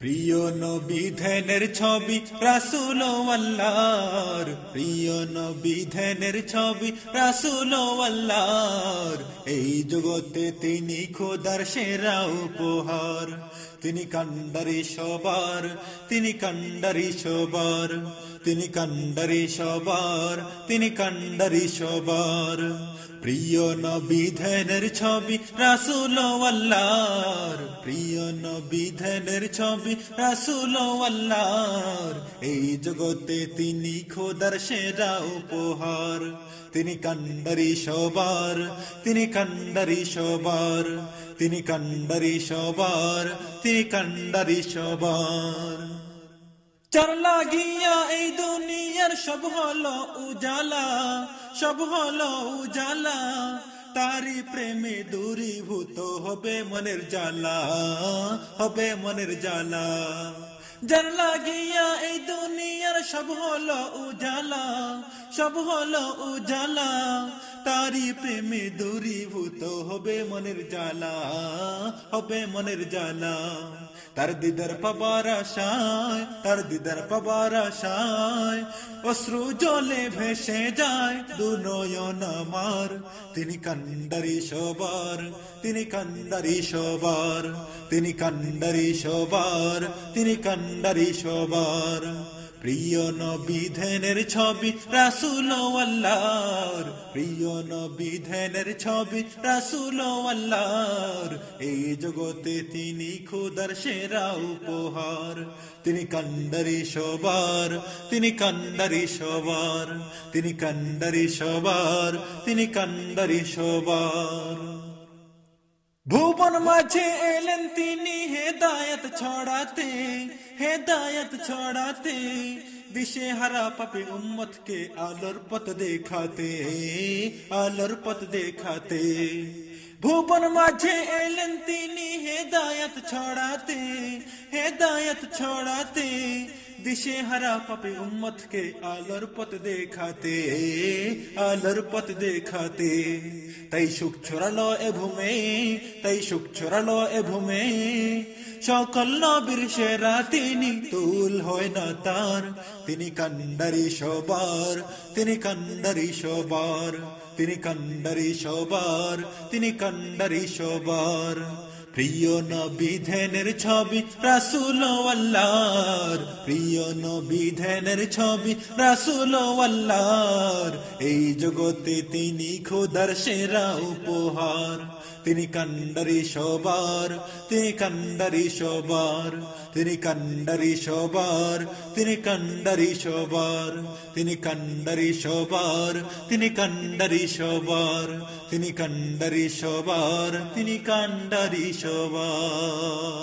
প্রিয় নবী ধ্যানের ছবি রাসুল আল্লাহর প্রিয় নবী ধ্যানের ছবি রাসুল আল্লাহর এই জগতে তিনি খোদার সেরা উপহার। তিনি কান্ডারি সবার, তিনি কান্ডারি সবার। তিনি কান্ডারি সবার, তিনি কান্ডারি সবার। প্রিয় নবী ধ্যানের ছবি, রাসুল আল্লাহর। প্রিয় নবী ধ্যানের ছবি, রাসুল আল্লাহর। এই জগতে তিনি খোদার সেরা উপহার। তিনি কান্ডারি সবার, তিনি কান্ডারি সবার। তিনি কান্ডারি সবার, তিনি কান্ডারি সবার। চার লাগিয়া এই দুনিয়ার সব হলো উজালা, সব হলো উজালা। তারি প্রেমে দূরীভূত হবে মনের জালা হবে মনের জালা যার লাগিয়া এই দুনিয়ার সব হলো উজালা, সব হলো উজালা। তারি প্রেমে দূরীভূত হবে মনের জালা হবে মনের জালা তার দিদার পাবার আশায়, তার দিদার পাবার আশায়, অশ্রু জলে ভেসে যায় দু নয়ন আমার। তিনি কান্ডারি সবার, তিনি কান্ডারি সবার, তিনি কান্ডারি সবার, তিনি কান্ডারি সবার। প্রিয় নবী ধ্যানের ছবি, রাসুল আল্লাহর। প্রিয় নবী ধ্যানের ছবি, রাসুল এই জগতে তিনি খুদার সেরা উপহার। তিনি কান্ডারি সবার, তিনি কান্ডারি সবার। তিনি কান্ডারি সবার, তিনি কান্ডারি সবার। ভুবন মাঝে এলেন তিনি হেদায়ত ছড়াতে হেদায়ত ছড়াতে দিশে হারা পাপে উম্মত কে আলোর পথ দেখাতে আলোর পথ দেখাতে ভুবন মাঝে এলেন তিনি হেদায়ত ছড়াতে হেদায়ত ছড়াতে দিশে হারা পাপে উম্মত কে আলোর পথ দেখাতে আলোর পথ দেখাতে তাই সুখ ছড়ালো এ ভূমে তাই সুখ ছড়ালো এ ভূমে সকল নবীর সেরা তিনি তুল হয় না তার তিনি কান্ডারি সবার তিনি কান্ডারি সবার তিনি কান্ডারি সবার তিনি কান্ডারি সবার প্রিয় নবী ধ্যানের ছবি রাসুল আল্লাহর প্রিয় নবী ধ্যানের ছবি রাসুল এই জগতে তিনি খোদার সেরা উপহার। তিনি কান্ডারি সবার তিনি কান্ডারি সবার তিনি কান্ডারি সবার তিনি কান্ডারি সবার তিনি কান্ডারি সবার তিনি কান্ডারি সবার তিনি কান্ডারি সবার তিনি কান্ডারি সবার